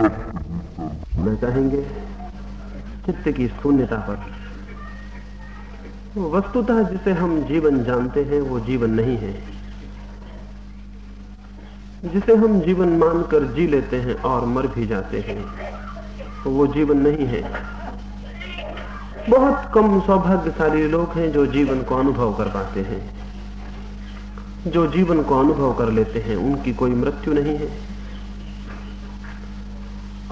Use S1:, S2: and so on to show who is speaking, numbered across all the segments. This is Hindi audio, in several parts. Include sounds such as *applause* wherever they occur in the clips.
S1: *laughs* मैं चाहेंगे चित्त की शून्यता पर। वस्तुतः जिसे हम जीवन जानते हैं, वो जीवन नहीं है। जिसे हम जीवन मानकर जी लेते हैं और मर भी जाते हैं, वो जीवन नहीं है। बहुत कम सौभाग्यशाली लोग हैं जो जीवन को अनुभव कर पाते हैं। जो जीवन को अनुभव कर लेते हैं, उनकी कोई मृत्यु नहीं है।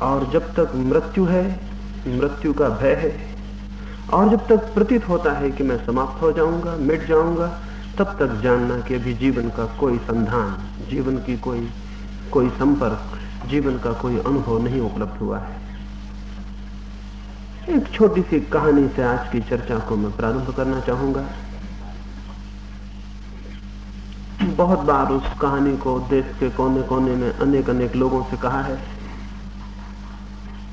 S1: और जब तक मृत्यु है, मृत्यु का भय है। और जब तक प्रतीत होता है कि मैं समाप्त हो जाऊँगा, मिट जाऊँगा, तब तक जानना कि अभी जीवन का कोई संधान, जीवन की कोई कोई संपर्क, जीवन का कोई अनुभव नहीं उपलब्ध हुआ है। एक छोटी सी कहानी से आज की चर्चा को मैं प्रारंभ करना चाहूँगा। बहुत बार उस कहानी को देश के कोने कोने में अनेक अनेक लोगों से कहा है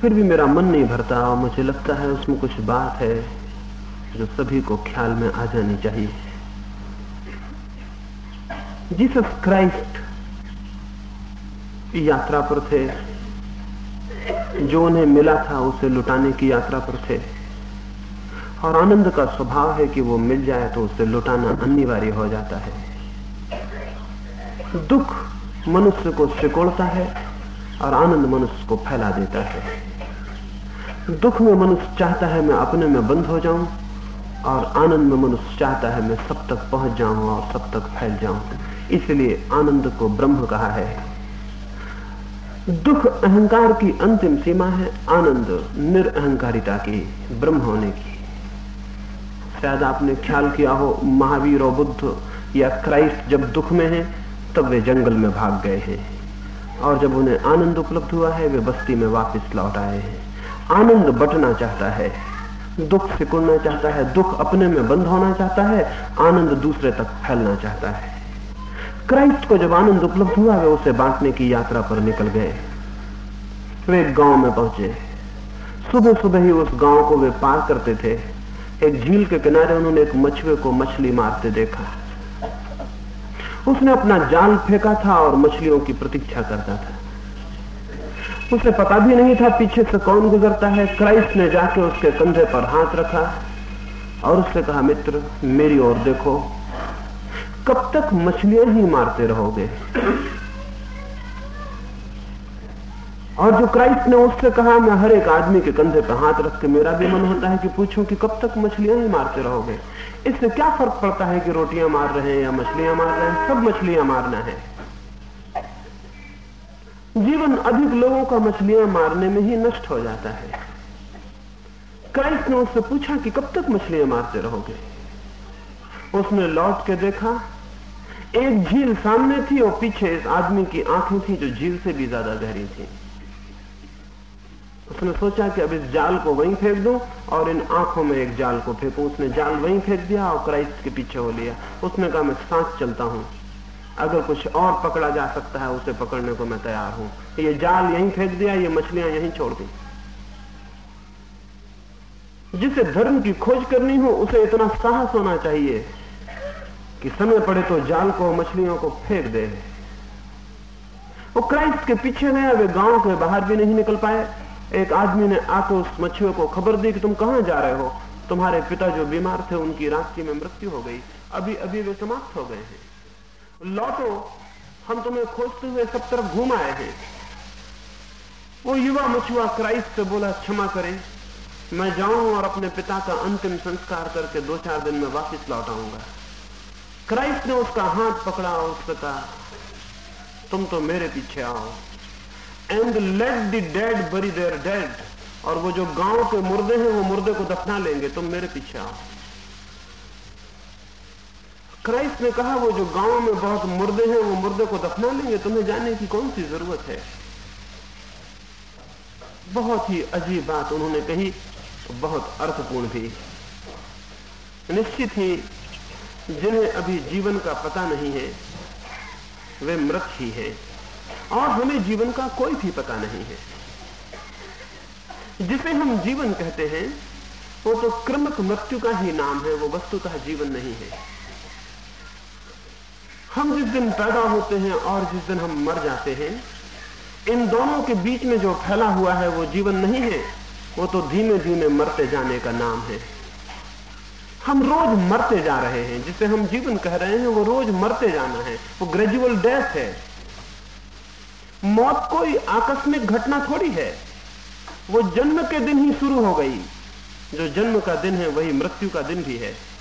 S1: फिर भी मेरा मन नहीं भरता और मुझे लगता है उसमें कुछ बात है जो सभी को ख्याल में आ जानी चाहिए। जीसस क्राइस्ट यात्रा पर थे। जो उन्हें मिला था, उसे लुटाने की यात्रा पर थे। और आनंद का स्वभाव है कि वो मिल जाए तो उसे लुटाना अनिवार्य हो जाता है। दुख मनुष्य को सिकोड़ता है और आनंद मनुष्य को फैला देता है। दुख में मनुष्य चाहता है मैं अपने में बंद हो जाऊँ, और आनंद में मनुष्य चाहता है मैं सब तक पहुँच जाऊँ और सब तक फैल जाऊँ। इसलिए आनंद को ब्रह्म कहा है। दुख अहंकार की अंतिम सीमा है आनंद निरअहकारिता की, ब्रह्म होने की। शायद आपने ख्याल किया हो, महावीर और बुद्ध या क्राइस्ट जब दुख में है, तब वे जंगल में भाग गए हैं, और जब उन्हें आनंद उपलब्ध हुआ है, वे बस्ती में वापस लौट आए हैं। आनंद बटना चाहता है, दुख सिकुड़ना चाहता है, दुख अपने में बंद होना चाहता है, आनंद दूसरे तक फैलना चाहता है। क्राइस्ट को जब आनंद उपलब्ध हुआ, वे उसे बांटने की यात्रा पर निकल गए। वे गाँव में पहुँचे। सुबह सुबह ही उस गाँव को वे पार करते थे। एक झील के किनारे उन्होंने एक मछुए को मछली मारते देखा। उसने अपना जाल फेंका था और मछलियों की प्रतीक्षा करता था। उसे पता भी नहीं था पीछे से कौन गुजरता है। क्राइस्ट ने जाके उसके कंधे पर हाथ रखा और उससे कहा, मित्र, मेरी ओर देखो, कब तक मछलियाँ ही मारते रहोगे? और जो क्राइस्ट ने उससे कहा, मैं हर एक आदमी के कंधे पर हाथ रख के मेरा भी मन होता है कि पूछूँ कि कब तक मछलियाँ ही मारते रहोगे? इससे क्या फ़र्क पड़ता है कि रोटियाँ मार रहे हैं या मछलियाँ मार रहे हैं? सब मछलियाँ मारना है। जीवन अधिक लोगों का मछलियाँ मारने में ही नष्ट हो जाता है। क्राइस्ट ने उससे पूछा कि कब तक मछलियाँ मारते रहोगे? उसने लौट के देखा, एक झील सामने थी और पीछे इस आदमी की आँखें थी जो झील से भी ज़्यादा गहरी थी। उसने सोचा कि अब इस जाल को वहीं फेंक दूँ और इन आँखों में एक जाल को फेंकूं। उसने जाल वहीं फेंक दिया और क्राइस्ट के पीछे हो लिया। उसने कहा, मैं सांस चलता हूँ। अगर कुछ और पकड़ा जा सकता है, उसे पकड़ने को मैं तैयार हूँ। ये जाल यहीं फेंक दिया, ये मछलियाँ यहीं छोड़ दी। जिसे धर्म की खोज करनी हो, उसे इतना साहस होना चाहिए कि समय पड़े तो जाल को मछलियों को फेंक दे। वो क्राइस्ट के पीछे गया वे गाँव के बाहर भी नहीं निकल पाए। एक आदमी ने आकर उस मछुए को खबर दी कि तुम कहाँ जा रहे हो? तुम्हारे पिता जो बीमार थे, उनकी रात्रि में मृत्यु हो गई। अभी अभी वे समाप्त हो गए हैं। लौटो, हम तुम्हें खोजते हुए सब तरफ़ घूम आए हैं। वो युवा मछुआ क्राइस्ट से बोला, क्षमा करें, मैं जाऊँ और अपने पिता का अंतिम संस्कार करके दो चार दिन में वापस लौट आऊँगा। क्राइस्ट ने उसका हाथ पकड़ा और उससे कहा, तुम तो मेरे पीछे आओ। And let the dead bury their dead और वो जो गाँव के मुर्दे हैं, वो मुर्दे को दफना लेंगे, तुम मेरे पीछे आओ। क्राइस्ट ने कहा, वो जो गाँव में बहुत मुर्दे हैं, वो मुर्दे को दफना लेंगे। तुम्हें जाने की कौन सी ज़रूरत है? बहुत ही अजीब बात उन्होंने कही। बहुत अर्थपूर्ण भी निश्चित ही जिन्हें अभी जीवन का पता नहीं है, वे मृत ही है। और हमें जीवन का कोई भी पता नहीं है। जिसे हम जीवन कहते हैं, वो तो क्रमक मृत्यु का ही नाम है, वो वस्तुतः जीवन नहीं है। हम जिस दिन पैदा होते हैं और जिस दिन हम मर जाते हैं, इन दोनों के बीच में जो फैला हुआ है, वो जीवन नहीं है, वो तो धीमे धीमे मरते जाने का नाम है। हम रोज मरते जा रहे हैं, जिसे हम जीवन कह रहे हैं, वो रोज मरते जाना है, वो ग्रेजुअल डेथ है। मौत कोई आकस्मिक घटना थोड़ी है, वो जन्म के दिन ही शुरू हो गई, जो जन्म का दिन है, वही मृत्यु का दिन भी है।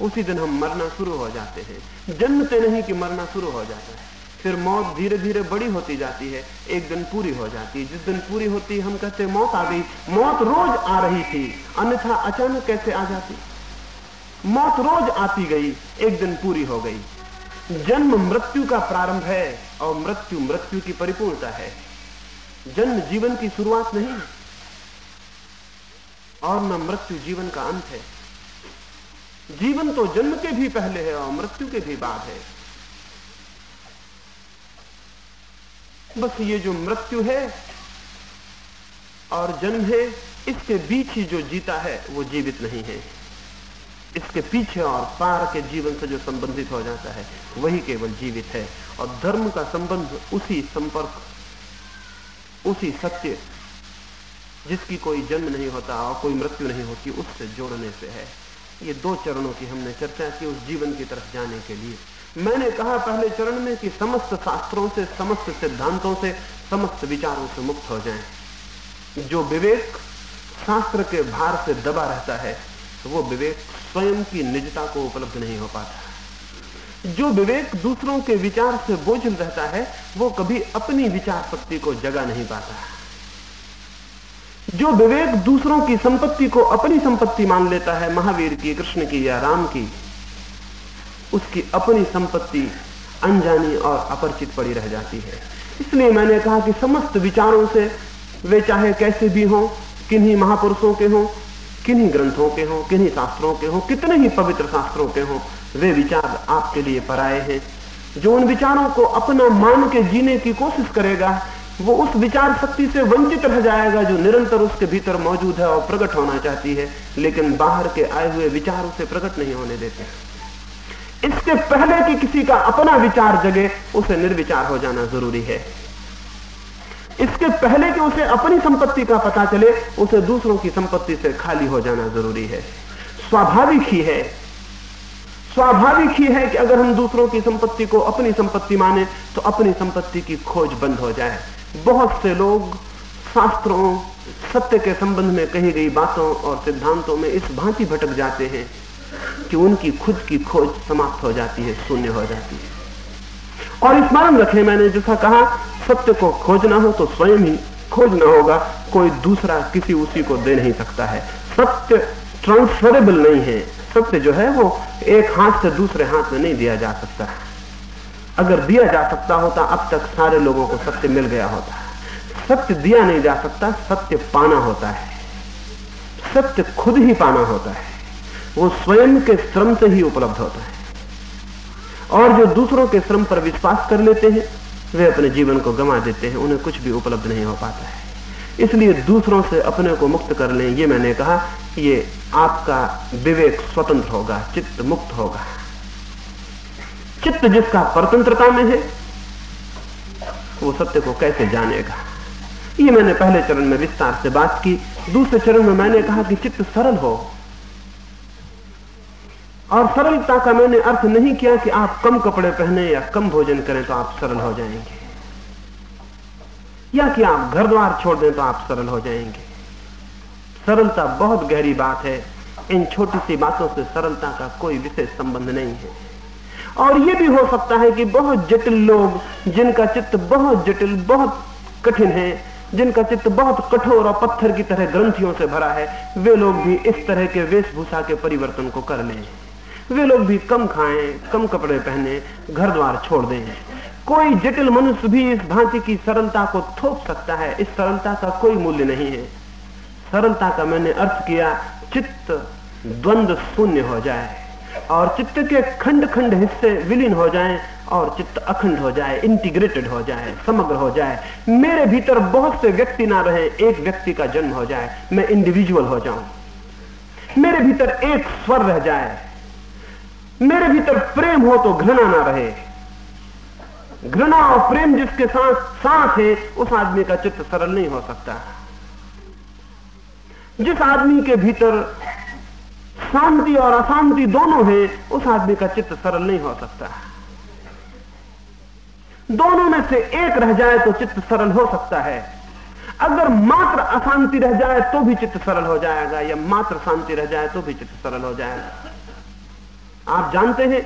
S1: उसी दिन हम मरना शुरू हो जाते हैं। जन्मते नहीं कि मरना शुरू हो जाता है। फिर मौत धीरे धीरे बड़ी होती जाती है। एक दिन पूरी हो जाती है। जिस दिन पूरी होती हम कहते मौत आ गई। मौत रोज आ रही थी। अन्यथा अचानक कैसे आ जाती? मौत रोज आती गई। एक दिन पूरी हो गई। जन्म मृत्यु का प्रारंभ है और मृत्यु मृत्यु की परिपूर्णता है। जन्म जीवन की शुरुआत नहीं और न मृत्यु जीवन का अंत है। जीवन तो जन्म के भी पहले है और मृत्यु के भी बाद है। बस ये जो मृत्यु है और जन्म है, इसके बीच ही जो जीता है, वो जीवित नहीं है। इसके पीछे और पार के जीवन से जो संबंधित हो जाता है, वही केवल जीवित है। और धर्म का संबंध उसी संपर्क, उसी सत्य, जिसकी कोई जन्म नहीं होता और कोई मृत्यु नहीं होती, उससे जोड़ने से है। ये दो चरणों की हमने चर्चा की उस जीवन की तरफ़ जाने के लिए। मैंने कहा पहले चरण में कि समस्त शास्त्रों से, समस्त सिद्धांतों से, समस्त विचारों से मुक्त हो जाएँ। जो विवेक शास्त्र के भार से दबा रहता है, वो विवेक स्वयं की निजता को उपलब्ध नहीं हो पाता। जो विवेक दूसरों के विचार से बोझल रहता है, वो कभी अपनी विचार शक्ति को जगा नहीं पाता। जो विवेक दूसरों की संपत्ति को अपनी संपत्ति मान लेता है, महावीर की, कृष्ण की या राम की, उसकी अपनी संपत्ति अनजानी और अपरिचित पड़ी रह जाती है। इसलिए मैंने कहा कि समस्त विचारों से वे चाहे कैसे भी हों, किन्हीं महापुरुषों के हों, किन्हीं ग्रंथों के हों, किन्हीं शास्त्रों के हों, कितने ही पवित्र शास्त्रों के हों, वे विचार आपके लिए पराए हैं। जो उन विचारों को अपना मान के जीने की कोशिश करेगा वो उस विचार शक्ति से वंचित रह जाएगा जो निरंतर उसके भीतर मौजूद है और प्रकट होना चाहती है, लेकिन बाहर के आए हुए विचार उसे प्रकट नहीं होने देते। इसके पहले कि किसी का अपना विचार जगे, उसे निर्विचार हो जाना ज़रूरी है। इसके पहले कि उसे अपनी संपत्ति का पता चले, उसे दूसरों की संपत्ति से खाली हो जाना ज़रूरी है। स्वाभाविक ही है। स्वाभाविक ही है कि अगर हम दूसरों की संपत्ति को अपनी संपत्ति माने तो अपनी संपत्ति की खोज बंद हो जाए। बहुत से लोग शास्त्रों, सत्य के संबंध में कही गई बातों और सिद्धांतों में इस भांति भटक जाते हैं कि उनकी खुद की खोज समाप्त हो जाती है, शून्य हो जाती है। और स्मरण रखें मैंने जैसा कहा, सत्य को खोजना हो तो स्वयं ही खोजना होगा, कोई दूसरा किसी उसी को दे नहीं सकता है। सत्य ट्रांसफरेबल नहीं है। सत्य जो है वो एक हाथ से दूसरे हाथ में नहीं दिया जा सकता। अगर दिया जा सकता होता, अब तक सारे लोगों को सत्य मिल गया होता। सत्य दिया नहीं जा सकता, सत्य पाना होता है। सत्य खुद ही पाना होता है। वो स्वयं के श्रम से ही उपलब्ध होता है। और जो दूसरों के श्रम पर विश्वास कर लेते हैं, वे अपने जीवन को गंवा देते हैं, उन्हें कुछ भी उपलब्ध नहीं हो पाता है। इसलिए दूसरों से अपने को मुक्त कर लें, ये मैंने कहा ये आपका विवेक स्वतंत्र होगा, चित्त मुक्त होगा। चित्त जिसका परतंत्रता में है, वो सत्य को कैसे जानेगा? ये मैंने पहले चरण में विस्तार से बात की, दूसरे चरण में मैंने कहा कि चित्त सरल हो। और सरलता का मैंने अर्थ नहीं किया कि आप कम कपड़े पहने या कम भोजन करें तो आप सरल हो जाएँगे। या कि आप घर द्वार छोड़ दें तो आप सरल हो जाएँगे। सरलता बहुत गहरी बात है। इन छोटी सी बातों से सरलता का कोई विशेष संबंध नहीं है। और यह भी हो सकता है कि बहुत जटिल लोग, जिनका चित्त बहुत जटिल, बहुत कठिन है, जिनका चित्त बहुत कठोर और पत्थर की तरह ग्रंथियों से भरा है, वे लोग भी इस तरह के वेशभूषा के परिवर्तन को कर लें। वे लोग भी कम खाएँ, कम कपड़े पहने घर द्वार छोड़ दें। कोई जटिल मनुष्य भी इस भांति की सरलता को थोप सकता है। इस सरलता का कोई मूल्य नहीं है। सरलता का मैंने अर्थ किया, चित्त द्वंद्व शून्य हो जाए। और चित्त के खंड खंड हिस्से विलीन हो जाएँ और चित्त अखंड हो जाए इंटीग्रेटेड हो जाए, समग्र हो जाए। मेरे भीतर बहुत से व्यक्ति ना रहे, एक व्यक्ति का जन्म हो जाए, मैं इंडिविजुअल हो जाऊँ। मेरे भीतर एक स्वर रह जाए। मेरे भीतर प्रेम हो तो घृणा ना रहे। घृणा और प्रेम जिसके साथ साथ है, उस आदमी का चित्त सरल नहीं हो सकता। जिस आदमी के भीतर शांति और अशांति दोनों है, उस आदमी का चित्त सरल नहीं हो सकता। दोनों में से एक रह जाए तो चित्त सरल हो सकता है। अगर मात्र अशांति रह जाए तो भी चित्त सरल हो जाएगा, या मात्र शांति रह जाए तो भी चित्त सरल हो जाएगा। आप जानते हैं,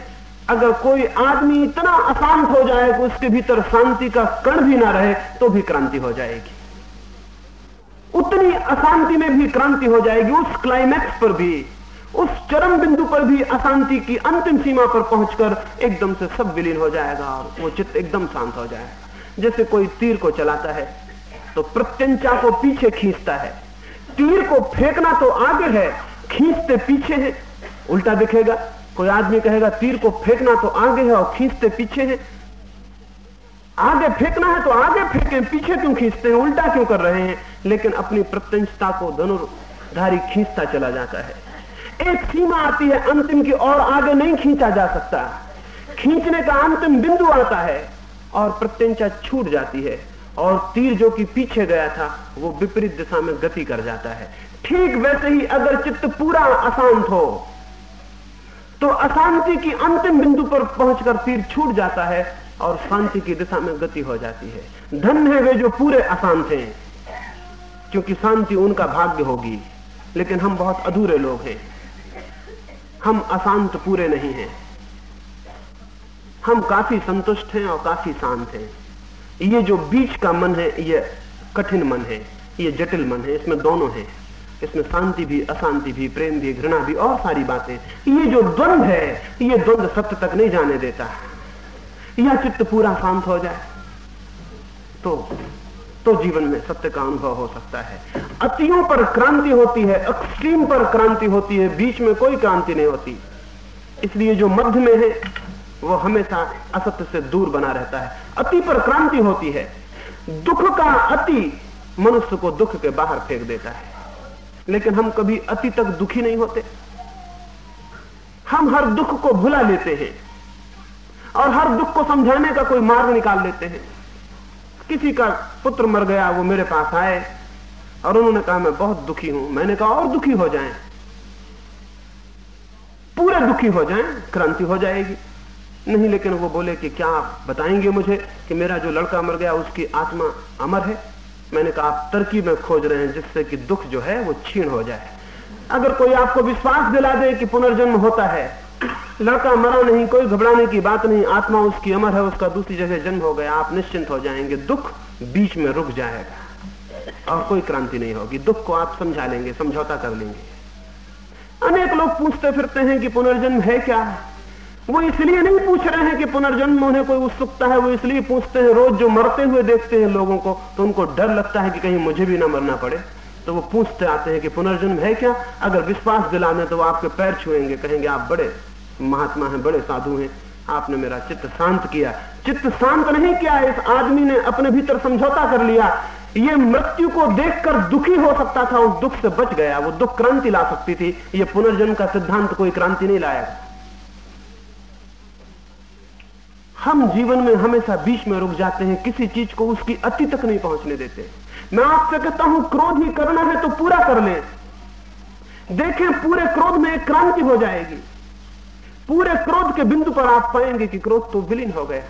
S1: अगर कोई आदमी इतना अशांत हो जाए कि उसके भीतर शांति का कण भी ना रहे तो भी क्रांति हो जाएगी। उतनी अशांति में भी क्रांति हो जाएगी, उस क्लाइमैक्स पर भी। उस चरम बिंदु पर भी अशांति की अंतिम सीमा पर पहुंचकर एकदम से सब विलीन हो जाएगा और वो चित्त एकदम शांत हो जाएगा। जैसे कोई तीर को चलाता है तो प्रत्यंचा को पीछे खींचता है। तीर को फेंकना तो आगे है, खींचते पीछे है, उल्टा दिखेगा। कोई आदमी कहेगा, तीर को फेंकना तो आगे है और खींचते पीछे है। आगे फेंकना है तो आगे फेंके, पीछे क्यों खींचते हैं, उल्टा क्यों कर रहे हैं? लेकिन अपनी प्रत्यंशता को धनुर्धारी खींचता चला जाता है। एक सीमा आती है, अंतिम की और आगे नहीं खींचा जा सकता। खींचने का अंतिम बिंदु आता है और प्रत्यंचा छूट जाती है और तीर जो कि पीछे गया था, वो विपरीत दिशा में गति कर जाता है। ठीक वैसे ही अगर चित्त पूरा अशांत हो तो अशांति की अंतिम बिंदु पर पहुंचकर तीर छूट जाता है और शांति की दिशा में गति हो जाती है। धन है वे जो पूरे अशांत हैं, क्योंकि शांति उनका भाग्य होगी, लेकिन हम बहुत अधूरे लोग हैं। हम अशांत पूरे नहीं हैं। हम काफ़ी संतुष्ट हैं और काफ़ी शांत हैं। ये जो बीच का मन है, ये कठिन मन है, ये जटिल मन है, इसमें दोनों है। इसमें शांति भी, अशांति भी, प्रेम भी, घृणा भी, और सारी बातें। ये जो द्वंद है, ये द्वंद सत्य तक नहीं जाने देता। यह चित्त पूरा शांत हो जाए तो तो जीवन में सत्य का अनुभव हो सकता है। अतियों पर क्रांति होती है एक्सट्रीम पर क्रांति होती है, बीच में कोई क्रांति नहीं होती। इसलिए जो मध्य में है, वो हमेशा असत्य से दूर बना रहता है। अति पर क्रांति होती है। दुख का अति मनुष्य को दुख के बाहर फेंक देता है। लेकिन हम कभी अति तक दुखी नहीं होते। हम हर दुख को भुला लेते हैं और हर दुख को समझाने का कोई मार्ग निकाल लेते हैं। किसी का पुत्र मर गया, वो मेरे पास आए और उन्होंने कहा, मैं बहुत दुखी हूँ। मैंने कहा, और दुखी हो जाएँ। पूरे दुखी हो जाएँ, क्रांति हो जाएगी। नहीं, लेकिन वो बोले कि, क्या आप बताएँगे मुझे कि मेरा जो लड़का मर गया, उसकी आत्मा अमर है? मैंने कहा, आप तरकीब में खोज रहे हैं जिससे कि दुख जो है, वो छीण हो जाए। अगर कोई आपको विश्वास दिला दे कि पुनर्जन्म होता है लड़का मरा नहीं, कोई घबराने की बात नहीं। आत्मा उसकी अमर है, उसका दूसरी जगह जन्म हो गया। आप निश्चिंत हो जाएँगे, दुख बीच में रुक जाएगा। और कोई क्रांति नहीं होगी। दुख को आप समझा लेंगे, समझौता कर लेंगे। अनेक लोग पूछते फिरते हैं कि पुनर्जन्म है क्या? वो इसलिए नहीं पूछ रहे हैं कि पुनर्जन्म उन्हें कोई उत्सुकता है। वो इसलिए पूछते हैं, रोज जो मरते हुए देखते हैं लोगों को तो उनको डर लगता है कि कहीं मुझे भी ना मरना पड़े। तो वो पूछते आते हैं कि पुनर्जन्म है क्या? अगर विश्वास दिलाने तो वो आपके पैर छुएँगे, कहेंगे, आप बड़े महात्मा हैं, बड़े साधु हैं। आपने मेरा चित्त शांत किया। चित्त शांत नहीं किया, इस आदमी ने अपने भीतर समझौता कर लिया। ये मृत्यु को देखकर दुखी हो सकता था, उस दुख से बच गया। वो दुख क्रांति ला सकती थी। ये पुनर्जन्म का सिद्धांत कोई क्रांति नहीं लाया। हम जीवन में हमेशा बीच में रुक जाते हैं, किसी चीज़ को उसकी अति तक नहीं पहुँचने देते। मैं आपसे कहता हूँ, क्रोध ही करना है तो पूरा कर ले। देखें, पूरे क्रोध में एक क्रांति हो जाएगी। पूरे क्रोध के बिंदु पर आप पाएँगे कि क्रोध तो विलीन हो गया।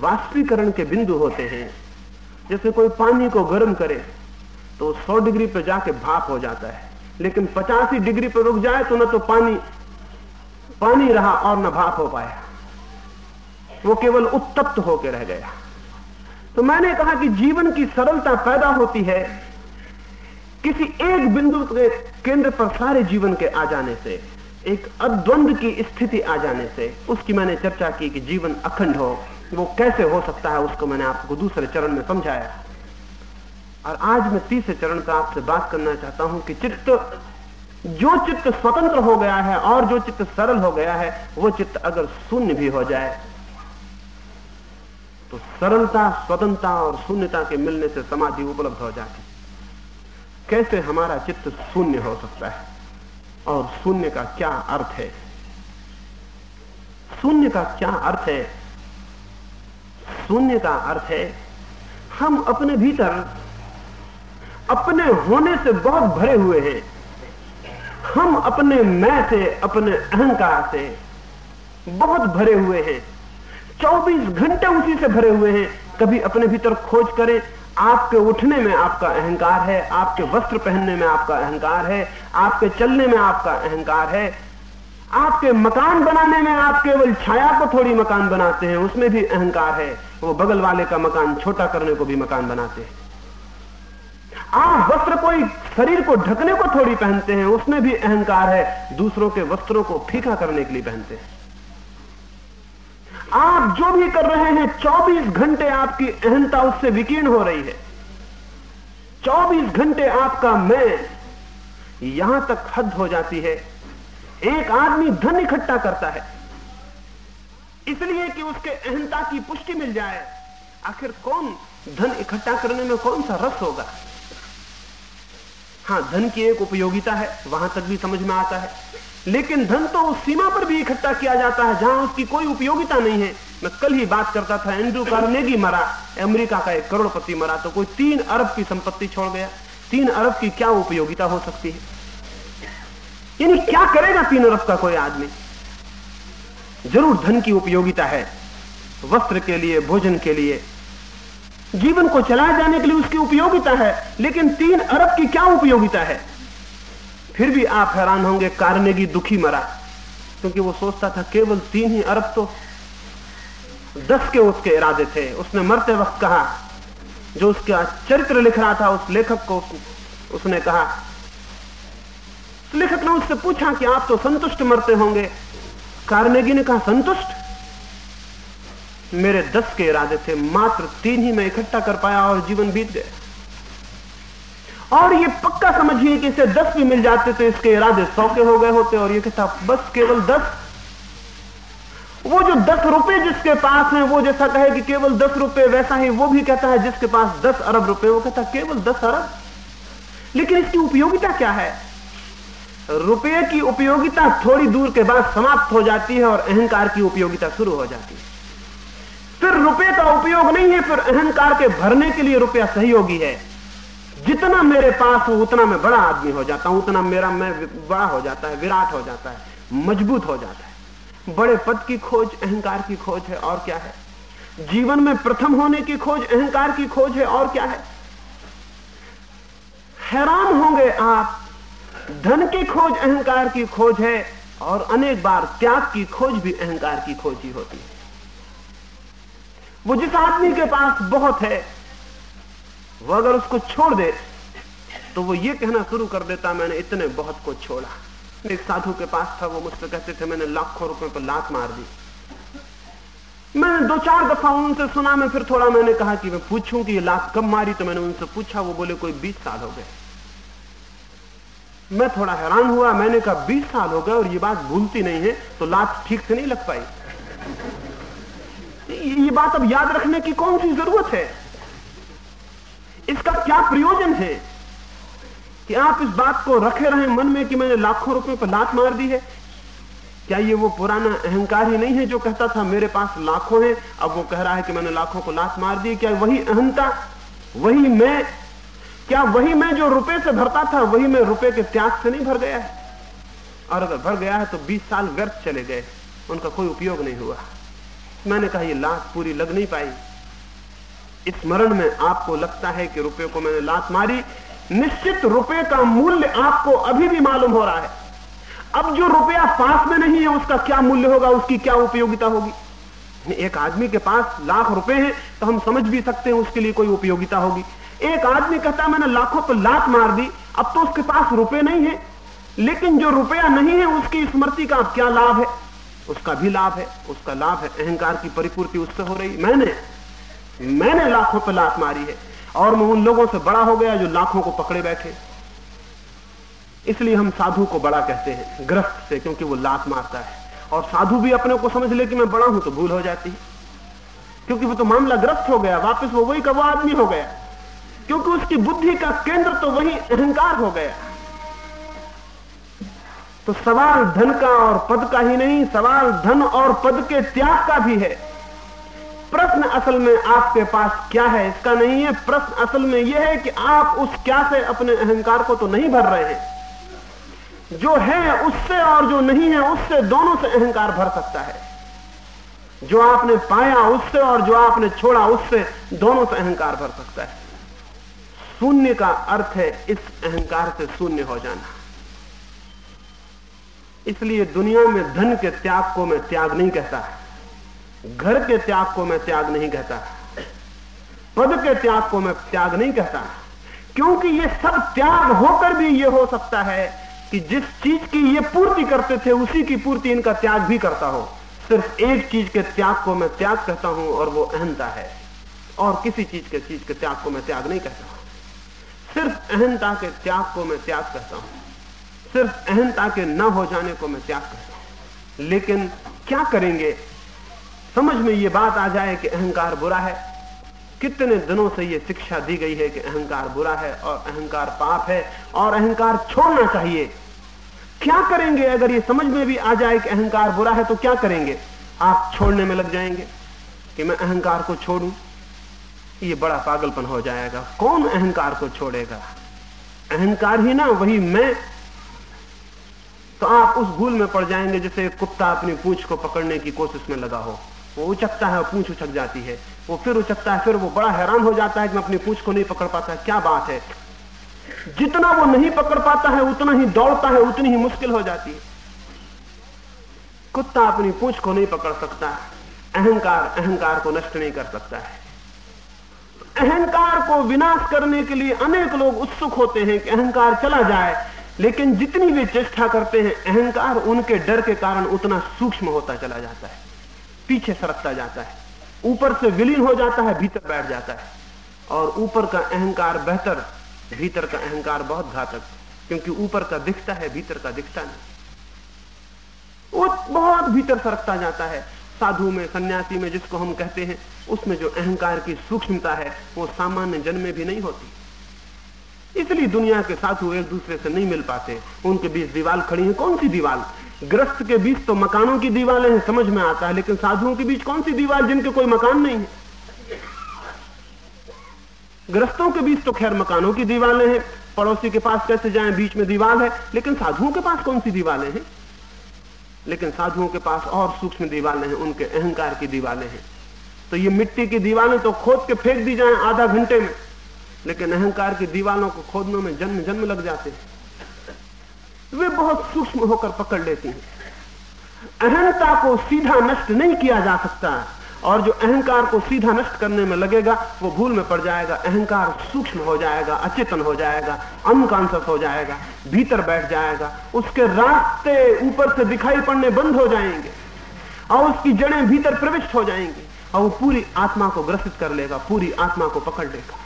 S1: वाष्पीकरण के बिंदु होते हैं। जैसे कोई पानी को गर्म करे तो 100 डिग्री पर जाके भाप हो जाता है। लेकिन पचासी डिग्री पर रुक जाए तो न तो पानी पानी रहा और न भाप हो पाया। वो केवल उत्तप्त होकर रह गया। तो मैंने कहा कि जीवन की सरलता पैदा होती है किसी एक बिंदु के केंद्र पर सारे जीवन के आ जाने से। एक अद्वंद की स्थिति आ जाने से उसकी मैंने चर्चा की कि जीवन अखंड हो, वो कैसे हो सकता है उसको मैंने आपको दूसरे चरण में समझाया। और आज मैं तीसरे चरण पर आपसे बात करना चाहता हूँ कि चित्त, जो चित्त स्वतंत्र हो गया है और जो चित्त सरल हो गया है, वो चित्त अगर शून्य भी हो जाए तो सरलता, स्वतंत्रता और शून्यता के मिलने से समाधि उपलब्ध हो जाती। कैसे हमारा चित्त शून्य हो सकता है? और शून्य का क्या अर्थ है? शून्य का क्या अर्थ है? शून्य का अर्थ है, हम अपने भीतर अपने होने से बहुत भरे हुए हैं। हम अपने मैं से, अपने अहंकार से बहुत भरे हुए हैं। 24 घंटे उसी से भरे हुए हैं। कभी अपने भीतर खोज करें आपके उठने में आपका अहंकार है, आपके वस्त्र पहनने में आपका अहंकार है, आपके चलने में आपका अहंकार है। आपके मकान बनाने में आप केवल छाया को थोड़ी मकान बनाते हैं, उसमें भी अहंकार है। वो बगल वाले का मकान छोटा करने को भी मकान बनाते हैं। आप वस्त्र कोई शरीर को ढकने को थोड़ी पहनते हैं, उसमें भी अहंकार है। दूसरों के वस्त्रों को फीका करने के लिए पहनते हैं। आप जो भी कर रहे हैं 24 घंटे आपकी अहंता उससे विकीर्ण हो रही है। 24 घंटे आपका मैं यहाँ तक हद हो जाती है। एक आदमी धन इकट्ठा करता है। इसलिए कि उसके अहंता की पुष्टि मिल जाए। आखिर कौन धन इकट्ठा करने में कौन सा रस होगा? हाँ, धन की एक उपयोगिता है, वहाँ तक भी समझ में आता है। लेकिन धन तो उस सीमा पर भी इकट्ठा किया जाता है, जहाँ उसकी कोई उपयोगिता नहीं है। मैं कल ही बात करता था एंड्रू कार्नेगी मरा, अमेरिका का एक करोड़पति मरा तो कोई तीन अरब की संपत्ति छोड़ गया। तीन अरब की क्या उपयोगिता हो सकती है? यानी क्या करेगा तीन अरब का कोई आदमी? ज़रूर धन की उपयोगिता है, वस्त्र के लिए, भोजन के लिए। जीवन को चलाए जाने के लिए उसकी उपयोगिता है, लेकिन तीन अरब की क्या उपयोगिता है? फिर भी आप हैरान होंगे, कारनेगी दुखी मरा। क्योंकि वो सोचता था, केवल तीन ही अरब तो दस के उसके इरादे थे। उसने मरते वक्त कहा, जो उसका चरित्र लिख रहा था, उस लेखक को उसने कहा, लेखक ने उससे पूछा कि आप तो संतुष्ट मरते होंगे। कारनेगी ने कहा, संतुष्ट? मेरे दस के इरादे थे, मात्र तीन ही मैं इकट्ठा कर पाया और जीवन बीत गया। और ये पक्का समझिए कि इसे दस भी मिल जाते तो इसके इरादे सौ के हो गए होते और ये कहता बस केवल दस। वो जो दस रुपए जिसके पास है, वो जैसा कहे कि केवल दस रुपए, वैसा ही वो भी कहता है जिसके पास दस अरब रुपए, वो कहता केवल दस अरब? लेकिन इसकी उपयोगिता क्या है? रुपये की उपयोगिता थोड़ी दूर के बाद समाप्त हो जाती है और अहंकार की उपयोगिता शुरू हो जाती है। फिर रुपये का उपयोग नहीं है, फिर अहंकार के भरने के लिए रुपया सहयोगी है। जितना मेरे पास हो, उतना मैं बड़ा आदमी हो जाता हूँ, उतना मेरा मैं बड़ा हो जाता है, विराट हो जाता है, मज़बूत हो जाता है। बड़े पद की खोज, अहंकार की खोज है, और क्या है? जीवन में प्रथम होने की खोज, अहंकार की खोज है, और क्या है? हैरान होंगे आप। धन की खोज, अहंकार की खोज है, और अनेक बार त्याग की खोज भी अहंकार की खोज ही होती है। वो जिस आदमी के पास बहुत है वो अगर उसको छोड़ दे तो वो ये कहना शुरू कर देता, मैंने इतने बहुत को छोड़ा। एक साधु के पास था, वो मुझसे कहते थे, मैंने लाखों रुपए पर लात मार दी। मैंने दो चार दफ़ा उनसे सुना, मैं फिर थोड़ा मैंने कहा कि मैं पूछूँ कि ये लात कब मारी तो मैंने उनसे पूछा, वो बोले, कोई बीस साल हो गए। मैं थोड़ा हैरान हुआ, मैंने कहा, बीस साल हो गए और ये बात भूलती नहीं है तो लात ठीक से नहीं लग पाई। ये बात अब याद रखने की कौन सी ज़रूरत है? इसका क्या प्रयोजन है कि आप इस बात को रखे रहे मन में कि मैंने लाखों रुपए पर लात मार दी है? क्या ये वो पुराना अहंकार ही नहीं है जो कहता था, मेरे पास लाखों हैं, अब वो कह रहा है कि मैंने लाखों को लात मार दी? क्या वही अहंता? वही मैं? क्या वही मैं जो रुपए से भरता था, वही मैं रुपए के त्याग से नहीं भर गया है? और अगर भर गया है तो 20 साल व्यर्थ चले गए। उनका कोई उपयोग नहीं हुआ। मैंने कहा, ये लात पूरी लग नहीं पाई। स्मरण में आपको लगता है कि रुपये को मैंने लात मारी। निश्चित रुपये का मूल्य आपको अभी भी मालूम हो रहा है। अब जो रुपया पास में नहीं है, उसका क्या मूल्य होगा? उसकी क्या उपयोगिता होगी? एक आदमी के पास लाख रुपए हैं तो हम समझ भी सकते हैं उसके लिए कोई उपयोगिता होगी। एक आदमी कहता, मैंने लाखों पर लात मार दी, अब तो उसके पास रुपए नहीं है। लेकिन जो रुपया नहीं है, उसकी स्मृति का क्या लाभ है? उसका भी लाभ है, उसका लाभ है। अहंकार की परिपूर्ति उससे हो रही। मैंने मैंने लाखों पर लात मारी है और मैं उन लोगों से बड़ा हो गया जो लाखों को पकड़े बैठे। इसलिए हम साधु को बड़ा कहते हैं, ग्रस्त से, क्योंकि वो लात मारता है। और साधु भी अपने को समझ ले कि मैं बड़ा हूँ तो भूल हो जाती है। क्योंकि वो तो मामला ग्रस्त हो गया, वापस वो वही का वो आदमी हो गया। क्योंकि उसकी बुद्धि का केंद्र तो वही अहंकार हो गया। तो सवाल धन का और पद का ही नहीं, सवाल धन और पद के त्याग का भी है। प्रश्न असल में आपके पास क्या है, इसका नहीं है। प्रश्न असल में यह है कि आप उस क्या से अपने अहंकार को तो नहीं भर रहे हैं। जो है उससे और जो नहीं है, उससे दोनों से अहंकार भर सकता है। जो आपने पाया उससे और जो आपने छोड़ा उससे दोनों से अहंकार भर सकता है। शून्य का अर्थ है इस अहंकार से शून्य हो जाना। इसलिए दुनिया में धन के त्याग को मैं त्याग नहीं कहता। घर के त्याग को मैं त्याग नहीं कहता। पद के त्याग को मैं त्याग नहीं कहता। क्योंकि ये सब त्याग होकर भी ये हो सकता है कि जिस चीज़ की ये पूर्ति करते थे, उसी की पूर्ति इनका त्याग भी करता हो। सिर्फ़ एक चीज़ के त्याग को मैं त्याग कहता हूँ और वो अहंता है। और किसी चीज़ के चीज़ के त्याग को मैं त्याग नहीं कहता। सिर्फ़ अहंता के त्याग को मैं त्याग कहता हूँ। सिर्फ़ अहंता के न हो जाने को मैं त्याग करता हूँ। लेकिन क्या करेंगे? समझ में ये बात आ जाए कि अहंकार बुरा है। कितने दिनों से ये शिक्षा दी गई है कि अहंकार बुरा है और अहंकार पाप है और अहंकार छोड़ना चाहिए। क्या करेंगे? अगर ये समझ में भी आ जाए कि अहंकार बुरा है तो क्या करेंगे? आप छोड़ने में लग जाएँगे कि मैं अहंकार को छोड़ू। ये बड़ा पागलपन हो जाएगा। कौन अहंकार को छोड़ेगा? अहंकार ही ना, वही मैं। तो आप उस भूल में पड़ जाएँगे जैसे कुत्ता अपनी पूछ को पकड़ने की कोशिश में लगा हो। वो उचकता है पूछ उछक जाती है। वो फिर उचकता है, फिर वो बड़ा हैरान हो जाता है कि मैं अपनी पूछ को नहीं पकड़ पाता। क्या बात है? जितना वो नहीं पकड़ पाता है, उतना ही दौड़ता है, उतनी ही मुश्किल हो जाती है। कुत्ता अपनी पूछ को नहीं पकड़ सकता। अहंकार अहंकार को नष्ट नहीं कर सकता है। अहंकार को विनाश करने के लिए अनेक लोग उत्सुक होते हैं कि अहंकार चला जाए, लेकिन जितनी भी चेष्टा करते हैं, अहंकार उनके डर के कारण उतना सूक्ष्म होता चला जाता है। पीछे सरकता जाता है। ऊपर से विलीन हो जाता है, भीतर बैठ जाता है। और ऊपर का अहंकार बेहतर, भीतर का अहंकार बहुत घातक, क्योंकि ऊपर का दिखता है, भीतर का दिखता नहीं। वो बहुत भीतर सरकता जाता है। साधु में, सन्यासी में जिसको हम कहते हैं, उसमें जो अहंकार की सूक्ष्मता है, वो सामान्य जन में भी नहीं होती। इसलिए दुनिया के साधु एक दूसरे से नहीं मिल पाते। उनके बीच दीवार खड़ी है। कौन सी दीवार ग्रस्त के बीच तो मकानों की दीवारें हैं, समझ में आता है, लेकिन साधुओं के बीच कौन सी दीवार जिनके कोई मकान नहीं है? ग्रस्तों के बीच तो खैर मकानों की दीवारें हैं, पड़ोसी के पास कैसे जाएँ, बीच में दीवार है, लेकिन साधुओं के पास कौन सी दीवारें हैं? लेकिन साधुओं के पास और सूक्ष्म दीवारें हैं, उनके अहंकार की दीवारें हैं। तो ये मिट्टी की दीवारें तो खोद के फेंक दी जाए आधा घंटे में, लेकिन अहंकार की दीवारों को खोदने में जन्म जन्म लग जाते हैं। वे बहुत सूक्ष्म होकर पकड़ लेती हैं। अहंता को सीधा नष्ट नहीं किया जा सकता। और जो अहंकार को सीधा नष्ट करने में लगेगा, वो भूल में पड़ जाएगा, अहंकार सूक्ष्म हो जाएगा, अचेतन हो जाएगा अनकॉन्सियस हो जाएगा, भीतर बैठ जाएगा। उसके रास्ते ऊपर से दिखाई पड़ने बंद हो जाएँगे। और उसकी जड़ें भीतर प्रविष्ट हो जाएँगी। और वो पूरी आत्मा को ग्रसित कर लेगा, पूरी आत्मा को पकड़ लेगा।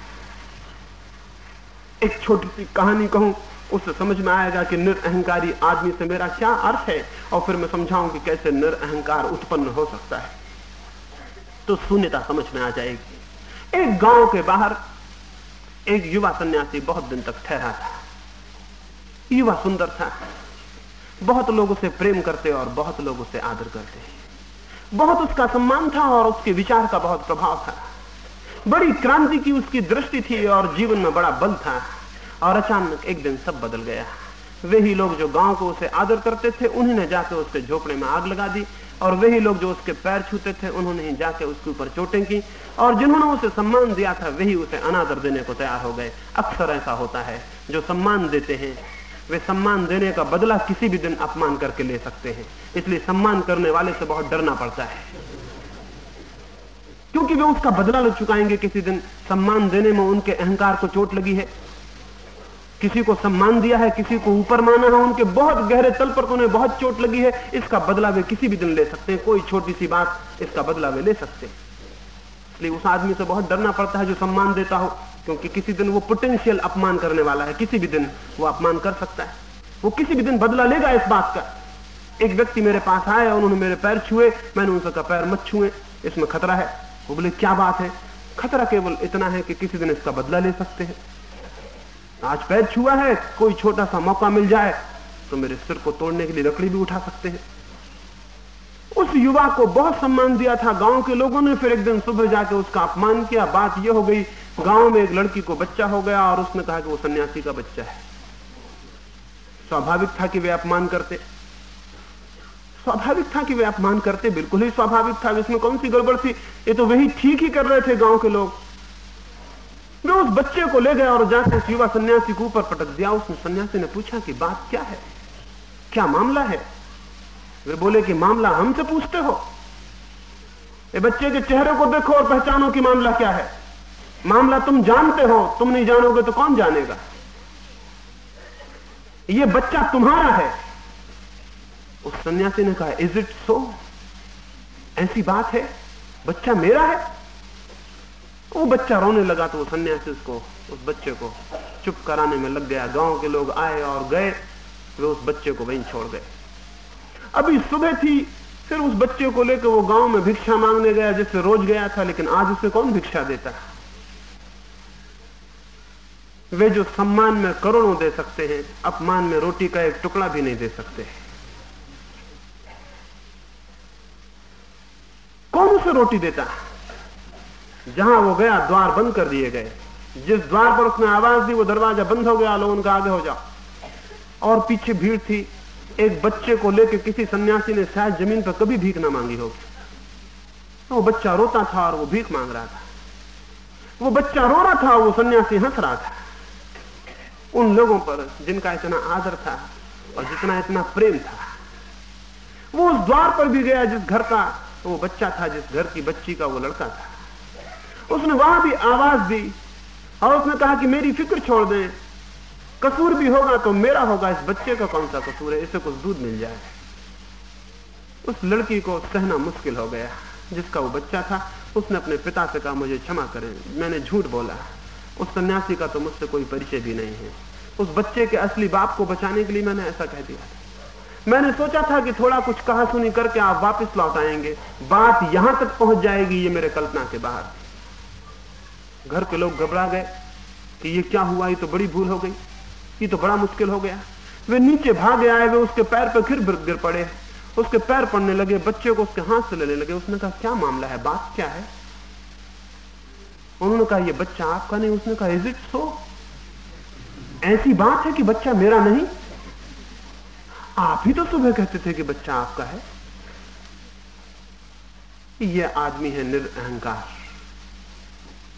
S1: एक छोटी सी कहानी कहूँ उससे समझ में आएगा कि निरअहकारी आदमी से मेरा क्या अर्थ है? और फिर मैं समझाऊं कि कैसे निरअहकार उत्पन्न हो सकता है। तो शून्यता समझ में आ जाएगी। एक गाँव के बाहर एक युवा सन्यासी बहुत दिन तक ठहरा था। युवा सुंदर था। बहुत लोग उसे प्रेम करते और बहुत लोग उसे आदर करते। बहुत उसका सम्मान था और उसके विचार का बहुत प्रभाव था। बड़ी क्रांति की उसकी दृष्टि थी और जीवन में बड़ा बल था। और अचानक एक दिन सब बदल गया। वही लोग जो गाँव को उसे आदर करते थे, उन्हीं ने जाके उसके झोपड़े में आग लगा दी, और वही लोग जो उसके पैर छूते थे, उन्होंने ही जाके उसके ऊपर चोटें की, और जिन्होंने उसे सम्मान दिया था वही उसे अनादर देने को तैयार हो गए। अक्सर ऐसा होता है, जो सम्मान देते हैं, वे सम्मान देने का बदला किसी भी दिन अपमान करके ले सकते हैं। इसलिए सम्मान करने वाले से बहुत डरना पड़ता है। क्योंकि वे उसका बदला ले चुकाएँगे किसी दिन, सम्मान देने में उनके अहंकार को चोट लगी है। किसी को सम्मान दिया है, किसी को ऊपर माना है, उनके बहुत गहरे तल पर उन्हें बहुत चोट लगी है, इसका बदला वे किसी भी दिन ले सकते हैं, कोई छोटी सी बात इसका बदला वे ले सकते हैं। इसलिए उस आदमी से बहुत डरना पड़ता है जो सम्मान देता हो, क्योंकि किसी दिन वो पोटेंशियल अपमान करने वाला है, किसी भी दिन वो अपमान कर सकता है। वो किसी भी दिन बदला लेगा इस बात का। एक व्यक्ति मेरे पास आए उन्होंने मेरे पैर छुए, मैंने उनसे कहा, पैर मत छुए, इसमें खतरा है। वो बोले, क्या बात है? खतरा केवल इतना है कि किसी दिन इसका बदला ले सकते हैं। आज पैर छुआ है, कोई छोटा सा मौका मिल जाए तो मेरे सिर को तोड़ने के लिए लकड़ी भी उठा सकते हैं। उस युवा को बहुत सम्मान दिया था। गाँव के लोगों ने फिर एक दिन सुबह जाके उसका अपमान किया। बात यह हो गई, गाँव में एक लड़की को बच्चा हो गया और उसने कहा कि वो सन्यासी का बच्चा है। स्वाभाविक था कि वे अपमान करते। स्वाभाविक था कि वे अपमान करते, बिल्कुल ही स्वाभाविक था। इसमें कौन सी गड़बड़ थी? ये तो वही ठीक ही कर रहे थे गाँव के लोग। वे उस बच्चे को ले गए और जाकर उस युवा सन्यासी को ऊपर पटक दिया। उसने सन्यासी ने पूछा कि बात क्या है? क्या मामला है? वे बोले कि मामला हमसे पूछते हो। ये बच्चे के चेहरे को देखो और पहचानो कि मामला क्या है। मामला तुम जानते हो, तुम नहीं जानोगे तो कौन जानेगा? ये बच्चा तुम्हारा है। उस सन्यासी ने कहा इज़ इट सो ऐसी बात है? बच्चा मेरा है? वो बच्चा रोने लगा तो वो सन्यासी उसको, उस बच्चे को चुप कराने में लग गया। गाँव के लोग आए और गए, वे उस बच्चे को वहीं छोड़ गए। अभी सुबह थी, फिर उस बच्चे को लेकर वो गाँव में भिक्षा मांगने गया, जिससे रोज गया था, लेकिन आज उसे कौन भिक्षा देता? वे जो सम्मान में करोड़ों दे सकते हैं, अपमान में रोटी का एक टुकड़ा भी नहीं दे सकते। कौन उसे रोटी देता? जहाँ वो गया, द्वार बंद कर दिए गए। जिस द्वार पर उसने आवाज़ दी, वो दरवाज़ा बंद हो गया लोग उनका आगे हो जाओ। और पीछे भीड़ थी। एक बच्चे को लेकर किसी सन्यासी ने शायद ज़मीन पर कभी भीख ना मांगी होगी वो बच्चा रोता था और वो भीख मांग रहा था। वो बच्चा रो रहा था, वो सन्यासी हंस रहा था। उन लोगों पर जिनका इतना आदर था और जितना इतना प्रेम था, वो उस द्वार पर भी गया जिस घर का। वो बच्चा था जिस घर की बच्ची का वो लड़का था। उसने वहाँ भी आवाज़ दी और उसने कहा कि मेरी फ़िक्र छोड़ दें। कसूर भी होगा तो मेरा होगा। इस बच्चे का कौन सा कसूर है? इसे कुछ दूध मिल जाए। उस लड़की को सहना मुश्किल हो गया। जिसका वो बच्चा था, उसने अपने पिता से कहा, मुझे क्षमा करें। मैंने झूठ बोला। उस सन्यासी का तो मुझसे कोई परिचय भी नहीं है। उस बच्चे के असली बाप को बचाने के लिए मैंने ऐसा कह दिया मैंने सोचा था कि थोड़ा कुछ कहा सुनी करके आप वापस लौट आएँगे। बात यहाँ तक पहुँच जाएगी, ये मेरे कल्पना के बाहर। घर के लोग घबरा गए कि ये क्या हुआ? ये तो बड़ी भूल हो गई। ये तो बड़ा मुश्किल हो गया। वे नीचे भागे आए, वे उसके पैर पर फिर गिर पड़े। उसके पैर पड़ने लगे, बच्चे को उसके हाथ से लेने लगे। उसने कहा, क्या मामला है? बात क्या है? उन्होंने कहा, ये बच्चा आपका नहीं। उसने कहा इज़ इट सो ऐसी बात है कि बच्चा मेरा नहीं? आप ही तो सुबह कहते थे कि बच्चा आपका है। यह आदमी है निरअहकार।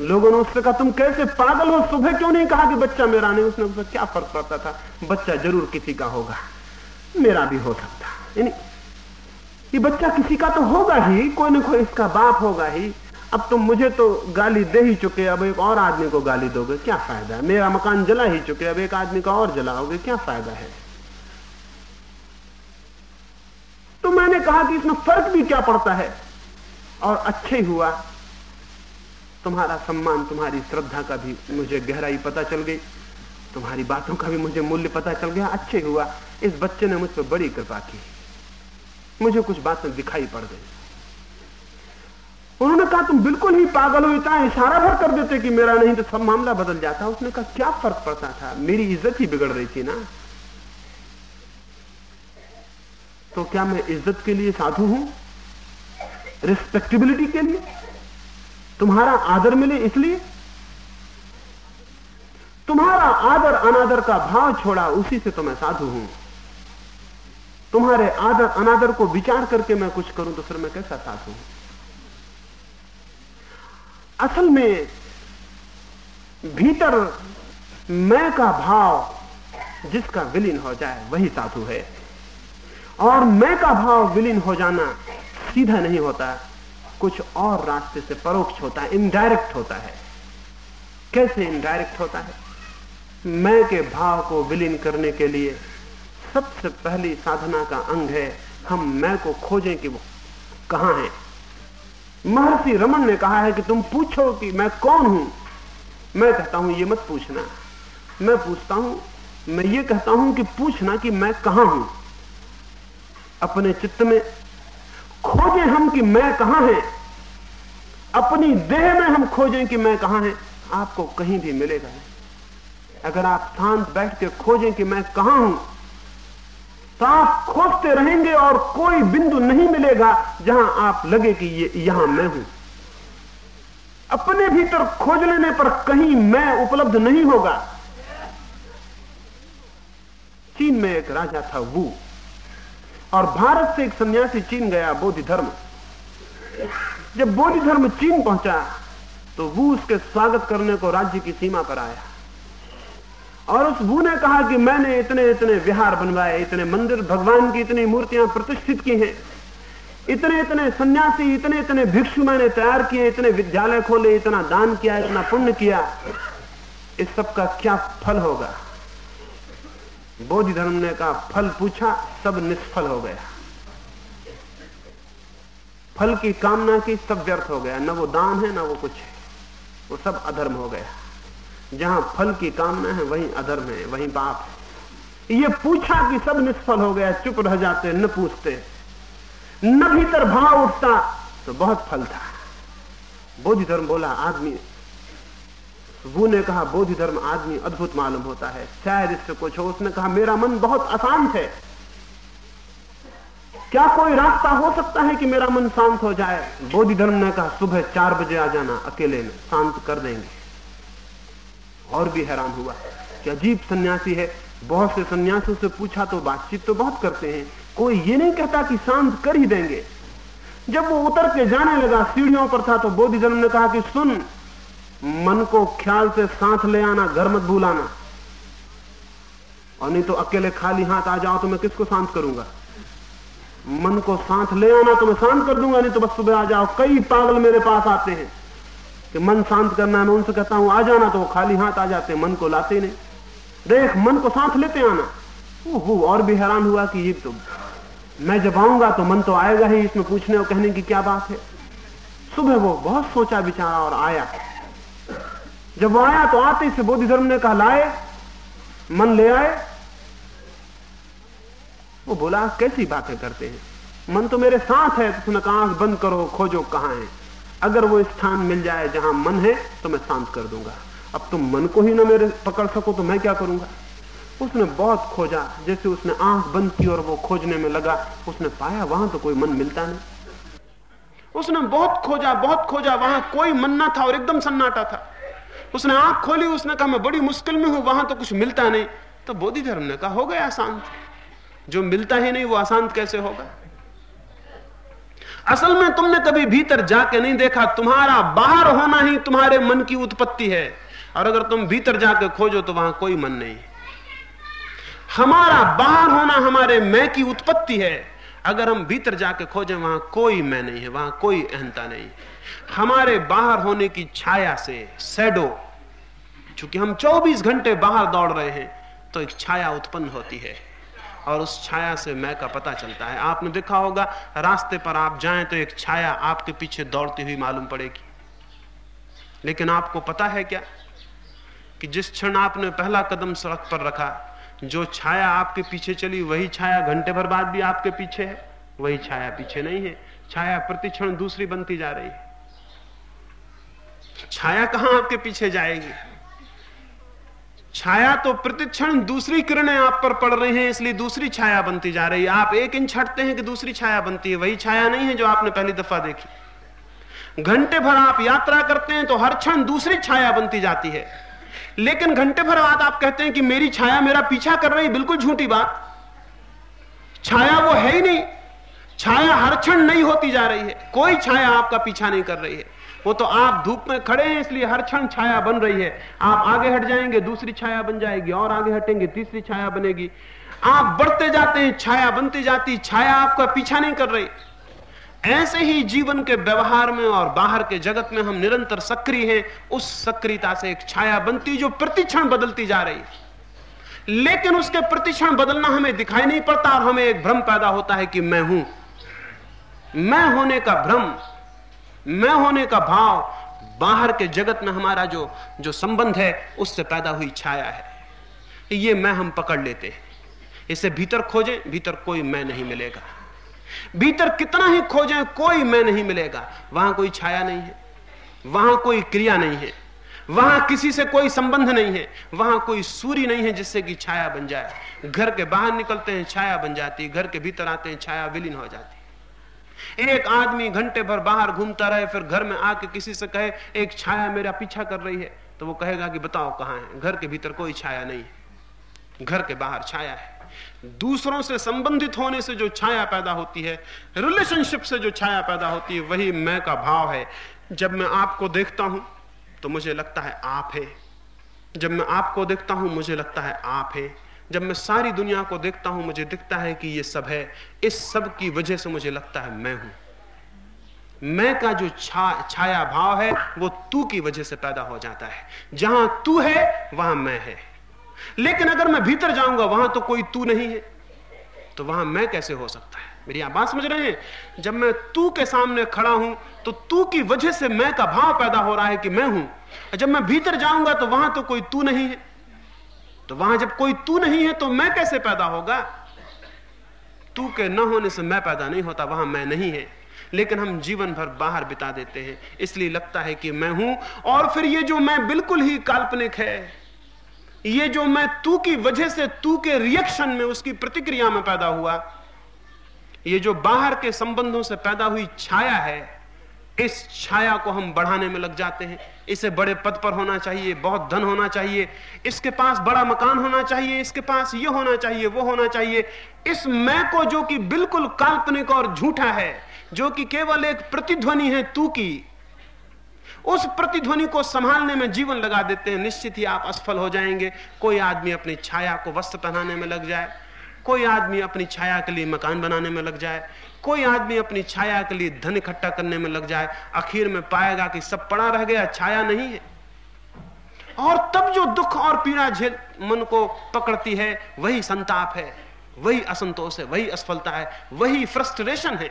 S1: लोगों ने उससे कहा, तुम कैसे पागल हो? सुबह क्यों नहीं कहा कि बच्चा मेरा नहीं? उसने उससे क्या फ़र्क पड़ता था? बच्चा ज़रूर किसी का होगा, मेरा भी हो सकता। ये बच्चा किसी का तो होगा ही, कोई ना कोई इसका बाप होगा ही। अब तुम मुझे तो गाली दे ही चुके, अब एक और आदमी को गाली दोगे, क्या फ़ायदा है? मेरा मकान जला ही चुके, अब एक आदमी का और जलाओगे, क्या फ़ायदा है? तो मैंने कहा कि इसमें फ़र्क भी क्या पड़ता है? और अच्छे हुआ तुम्हारा सम्मान, तुम्हारी श्रद्धा का भी मुझे गहराई पता चल गई। तुम्हारी बातों का भी मुझे मूल्य पता चल गया। अच्छे हुआ। इस बच्चे ने मुझ पर बड़ी कृपा की। मुझे कुछ बातें दिखाई पड़ गई। उन्होंने कहा, तुम बिल्कुल ही पागल हो। इतना इशारा भर कर देते कि मेरा नहीं तो सब मामला बदल जाता। उसने कहा, क्या फ़र्क पड़ता था? मेरी इज़्ज़त ही बिगड़ रही थी ना? तो क्या मैं इज़्ज़त के लिए साधु हूँ? रिस्पेक्टेबिलिटी के लिए? तुम्हारा आदर मिले इसलिए? तुम्हारा आदर अनादर का भाव छोड़ा, उसी से तो मैं साधु हूँ। तुम्हारे आदर अनादर को विचार करके मैं कुछ करूँ तो फिर मैं कैसा साधु हूँ? असल में भीतर मैं का भाव जिसका विलीन हो जाए, वही साधु है। और मैं का भाव विलीन हो जाना सीधा नहीं होता। कुछ और रास्ते से परोक्ष होता है इनडायरेक्ट होता है। कैसे इनडायरेक्ट होता है? मैं के भाव को विलीन करने के लिए सबसे पहली साधना का अंग है, हम मैं को खोजें कि वो कहाँ है। महर्षि रमन ने कहा है कि तुम पूछो कि मैं कौन हूँ? मैं कहता हूँ, ये मत पूछना। मैं पूछता हूँ, मैं ये कहता हूँ कि पूछना कि मैं कहा हूँ। अपने चित्त में खोजें हम कि मैं कहाँ है? अपनी देह में हम खोजें कि मैं कहाँ है? आपको कहीं भी मिलेगा नहीं। अगर आप शांत बैठ के खोजें कि मैं कहाँ हूँ साफ़ खोजते रहेंगे और कोई बिंदु नहीं मिलेगा जहाँ आप लगे कि ये यहाँ मैं हूँ। अपने भीतर खोज लेने पर कहीं मैं उपलब्ध नहीं होगा। चीन में एक राजा था वो। और भारत से एक सन्यासी चीन गया बोधि धर्म। जब बोधि धर्म चीन पहुँचा तो वो उसके स्वागत करने को राज्य की सीमा पर आया। और उस बू ने कहा कि मैंने इतने इतने विहार बनवाए, इतने मंदिर, भगवान की इतनी मूर्तियाँ प्रतिष्ठित की हैं। इतने इतने सन्यासी, इतने इतने भिक्षु मैंने तैयार किए, इतने विद्यालय खोले, इतना दान किया, इतना पुण्य किया। इस सब का क्या फल होगा? बोधि धर्म ने कहा, फल पूछा, सब निष्फल हो गया। फल की कामना की, सब व्यर्थ हो गया। न वो दान है, न वो कुछ है। वो सब अधर्म हो गया। जहाँ फल की कामना है, वहीं अधर्म है, वहीं पाप है। ये पूछा कि सब निष्फल हो गया, चुप रह जाते, न पूछते। न भीतर भाव उठता तो बहुत फल था। बोधि धर्म बोला, आदमी वो ने कहा, बोधि धर्म आदमी अद्भुत मालूम होता है। शायद इससे कुछ हो। उसने कहा, मेरा मन बहुत अशांत है। क्या कोई रास्ता हो सकता है कि मेरा मन शांत हो जाए? बोधि धर्म ने कहा, सुबह चार बजे आ जाना, अकेले में शांत कर देंगे। और भी हैरान हुआ कि अजीब सन्यासी है। बहुत से सन्यासियों से पूछा तो बातचीत तो बहुत करते हैं। कोई ये नहीं कहता कि शांत कर ही देंगे। जब वो उतर के जाने लगा, सीढ़ियों पर था तो बोधि धर्म ने कहा कि, सुन मन को ख्याल से साथ ले आना, घर मत भूलाना। और नहीं तो अकेले खाली हाथ आ जाओ तो मैं किसको शांत करूँगा? मन को साथ ले आना तो मैं शांत कर दूँगा, नहीं तो बस सुबह आ जाओ। कई पागल मेरे पास आते हैं कि मन शांत करना है मैं उनसे कहता हूँ, आ जाना तो वो खाली हाथ आ जाते हैं, मन को लाते ही नहीं। देख, मन को साथ लेते आना। वो और भी हैरान हुआ कि ये तो मैं जब आऊँगा तो मन तो आएगा ही, इसमें पूछने और कहने की क्या बात है? सुबह वो बहुत सोचा विचारा और आया। जब वो आया तो आते से बोधि धर्म ने कहा, लाए, मन ले आए। वो बोला कैसी बातें करते हैं? मन तो मेरे साथ है तो उसने कहा बंद करो, खोजो कहाँ है। अगर वो स्थान मिल जाए जहाँ मन है तो मैं शांत कर दूँगा। अब तुम मन को ही ना मेरे, पकड़ सको तो मैं क्या करूँगा? उसने बहुत खोजा, जैसे उसने आँख बंद की और वो खोजने में लगा। उसने पाया, वहाँ तो कोई मन मिलता नहीं। उसने बहुत खोजा बहुत खोजा, वहाँ कोई मन ना था और एकदम सन्नाटा था। उसने आँख खोली, उसने कहा, मैं बड़ी मुश्किल में हूँ, वहाँ तो कुछ मिलता नहीं। तो बोधि धर्म ने कहा, हो गया शांत जो मिलता ही नहीं, वो अशांत कैसे होगा? असल में तुमने कभी भीतर जाके नहीं देखा, तुम्हारा बाहर होना ही तुम्हारे मन की उत्पत्ति है। और अगर तुम भीतर जाके खोजो तो वहाँ कोई मन नहीं हमारा बाहर होना हमारे मैं की उत्पत्ति है। अगर हम भीतर जाके खोजें, वहाँ कोई मैं नहीं है, वहाँ कोई अहंता नहीं। हमारे बाहर होने की छाया से सैडो, चूँकि हम 24 घंटे बाहर दौड़ रहे हैं तो एक छाया उत्पन्न होती है। और उस छाया से मैं का पता चलता है। आपने देखा होगा, रास्ते पर आप जाएँ तो एक छाया आपके पीछे दौड़ती हुई मालूम पड़ेगी। लेकिन आपको पता है क्या? कि जिस क्षण आपने पहला कदम सड़क पर रखा, जो छाया आपके पीछे चली, वही छाया घंटे भर बाद भी आपके पीछे है, वही छाया पीछे नहीं है। छाया प्रतिक्षण दूसरी बनती जा रही है। छाया कहाँ आपके पीछे जाएगी? छाया तो प्रतिक्षण दूसरी किरणें आप पर पड़ रही हैं, इसलिए दूसरी छाया बनती जा रही है। आप एक इंच हटते हैं कि दूसरी छाया बनती है। वही छाया नहीं है जो आपने पहली दफ़ा देखी। घंटे भर आप यात्रा करते हैं तो हर क्षण दूसरी छाया बनती जाती है। लेकिन घंटे भर बाद आप कहते हैं कि मेरी छाया मेरा पीछा कर रही, बिल्कुल झूठी बात। छाया वो है ही नहीं। छाया हर क्षण नहीं होती जा रही है। कोई छाया आपका पीछा नहीं कर रही है। वो तो आप धूप में खड़े हैं, इसलिए हर क्षण छाया बन रही है। आप आगे हट जाएँगे, दूसरी छाया बन जाएगी, और आगे हटेंगे, तीसरी छाया बनेगी। आप बढ़ते जाते हैं, छाया बनती जाती, छाया आपका पीछा नहीं कर रही। ऐसे ही जीवन के व्यवहार में और बाहर के जगत में हम निरंतर सक्रिय हैं। उस सक्रियता से एक छाया बनती जो प्रतिक्षण बदलती जा रही है। लेकिन उसके प्रतिक्षण बदलना हमें दिखाई नहीं पड़ता और हमें एक भ्रम पैदा होता है कि मैं हूँ। मैं होने का भ्रम मैं होने का भाव बाहर के जगत में हमारा जो जो संबंध है, उससे पैदा हुई छाया है। ये मैं हम पकड़ लेते हैं। इसे भीतर खोजें, भीतर कोई मैं नहीं मिलेगा। भीतर कितना ही खोजें, कोई मैं नहीं मिलेगा। वहाँ कोई छाया नहीं है। वहाँ कोई क्रिया नहीं है। वहाँ किसी से कोई संबंध नहीं है। वहाँ कोई सूर्य नहीं है जिससे कि छाया बन जाए। घर के बाहर निकलते हैं, छाया बन जाती घर के भीतर आते हैं, छाया विलीन हो जाती एक आदमी घंटे भर बाहर घूमता रहे, फिर घर में आके किसी से कहे, एक छाया मेरा पीछा कर रही है। तो वो कहेगा कि, बताओ कहाँ है? घर के भीतर कोई छाया नहीं है। घर के बाहर छाया है। दूसरों से संबंधित होने से जो छाया पैदा होती है रिलेशनशिप से जो छाया पैदा होती है, वही मैं का भाव है। जब मैं आपको देखता हूँ तो मुझे लगता है आप है। जब मैं आपको देखता हूँ, मुझे लगता है आप है। जब मैं सारी दुनिया को देखता हूँ मुझे दिखता है कि ये सब है। इस सब की वजह से मुझे लगता है मैं हूँ। मैं का जो छा, छाया भाव है वो तू की वजह से पैदा हो जाता है। जहाँ तू है वहाँ मैं है। लेकिन अगर मैं भीतर जाऊँगा वहाँ तो कोई तू नहीं है। तो वहाँ मैं कैसे हो सकता है? मेरी आप बात समझ रहे हैं? जब मैं तू के सामने खड़ा हूँ तो तू की वजह से मैं का भाव पैदा हो रहा है कि मैं हूँ। जब मैं भीतर जाऊँगा तो वहाँ तो कोई तू नहीं है। तो वहाँ जब कोई तू नहीं है तो मैं कैसे पैदा होगा? तू के न होने से मैं पैदा नहीं होता, वहाँ मैं नहीं है। लेकिन हम जीवन भर बाहर बिता देते हैं। इसलिए लगता है कि मैं हूँ और फिर ये जो मैं बिल्कुल ही काल्पनिक है, ये जो मैं तू की वजह से तू के रिएक्शन में उसकी प्रतिक्रिया में पैदा हुआ, ये जो बाहर के संबंधों से पैदा हुई छाया है, इस छाया को हम बढ़ाने में लग जाते हैं। इसे बड़े पद पर होना चाहिए, बहुत धन होना चाहिए, इसके पास बड़ा मकान होना चाहिए, इसके पास ये होना चाहिए, वो होना चाहिए। इस मैं को जो कि बिल्कुल काल्पनिक और झूठा है, जो कि केवल एक प्रतिध्वनि है तू की, उस प्रतिध्वनि को संभालने में जीवन लगा देते हैं। निश्चित ही आप असफल हो जाएँगे, कोई आदमी अपनी छाया को वस्त्र पहनाने में लग जाए। कोई आदमी अपनी छाया के लिए मकान बनाने में लग जाए, कोई आदमी अपनी छाया के लिए धन इकट्ठा करने में लग जाए, आखिर में पाएगा कि सब पड़ा रह गया, छाया नहीं है। और तब जो दुख और पीड़ा झेल मन को पकड़ती है, वही संताप है, वही असंतोष है, वही असफलता है, वही फ्रस्ट्रेशन है।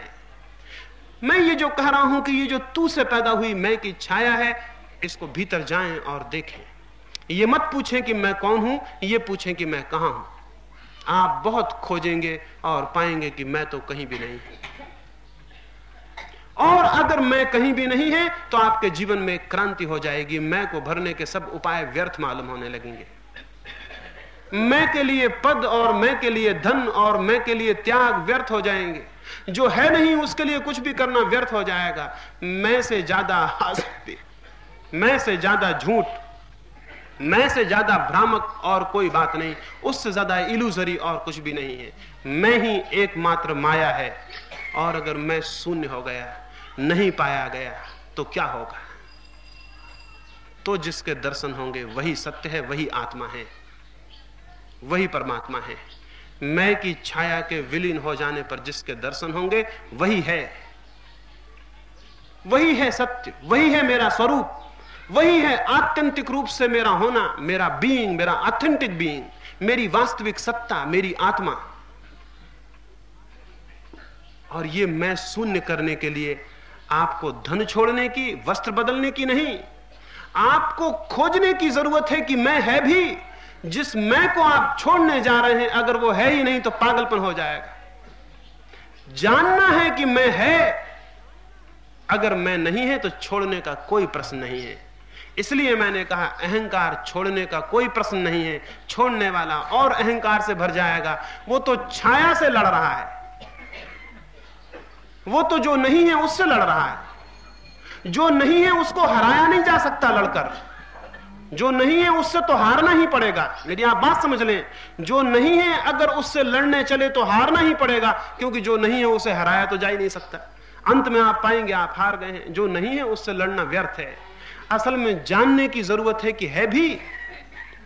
S1: मैं ये जो कह रहा हूँ कि ये जो तू से पैदा हुई मैं की छाया है, इसको भीतर जाएँ और देखें। ये मत पूछें कि मैं कौन हूँ, ये पूछें कि मैं कहाँ हूँ। आप बहुत खोजेंगे और पाएँगे कि मैं तो कहीं भी नहीं और अगर मैं कहीं भी नहीं है तो आपके जीवन में क्रांति हो जाएगी। मैं को भरने के सब उपाय व्यर्थ मालूम होने लगेंगे। मैं के लिए पद और मैं के लिए धन और मैं के लिए त्याग व्यर्थ हो जाएँगे। जो है नहीं, उसके लिए कुछ भी करना व्यर्थ हो जाएगा। मैं से ज़्यादा मैं से ज़्यादा झूठ मैं से ज़्यादा भ्रामक और कोई बात नहीं, उससे ज़्यादा इलूजरी और कुछ भी नहीं है। मैं ही एकमात्र माया है, और अगर मैं शून्य हो गया, नहीं पाया गया तो क्या होगा? तो जिसके दर्शन होंगे, वही सत्य है, वही आत्मा है, वही परमात्मा है। मैं की छाया के विलीन हो जाने पर जिसके दर्शन होंगे, वही है। वही है सत्य, वही है मेरा स्वरूप। वही है, आत्यंतिक रूप से मेरा होना, मेरा बीइंग मेरा ऑथेंटिक बीइंग मेरी वास्तविक सत्ता, मेरी आत्मा। और ये मैं शून्य करने के लिए आपको धन छोड़ने की, वस्त्र बदलने की नहीं, आपको खोजने की ज़रूरत है कि मैं है भी, जिस मैं को आप छोड़ने जा रहे हैं, अगर वो है ही नहीं तो पागलपन हो जाएगा। जानना है कि मैं है, अगर मैं नहीं है तो छोड़ने का कोई प्रश्न नहीं है। इसलिए मैंने कहा, अहंकार छोड़ने का कोई प्रश्न नहीं है। छोड़ने वाला और अहंकार से भर जाएगा। वो तो छाया से लड़ रहा है। वो तो जो नहीं है उससे लड़ रहा है। जो नहीं है उसको हराया नहीं जा सकता लड़कर। जो नहीं है उससे तो हारना ही पड़ेगा। यदि आप बात समझ लें, जो नहीं है अगर उससे लड़ने चले तो हारना ही पड़ेगा, क्योंकि जो नहीं है उसे हराया तो जा ही नहीं सकता। अंत में आप पाएँगे आप हार गए हैं। जो नहीं है उससे लड़ना व्यर्थ है। असल में जानने की ज़रूरत है कि है भी।